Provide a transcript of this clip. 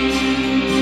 Música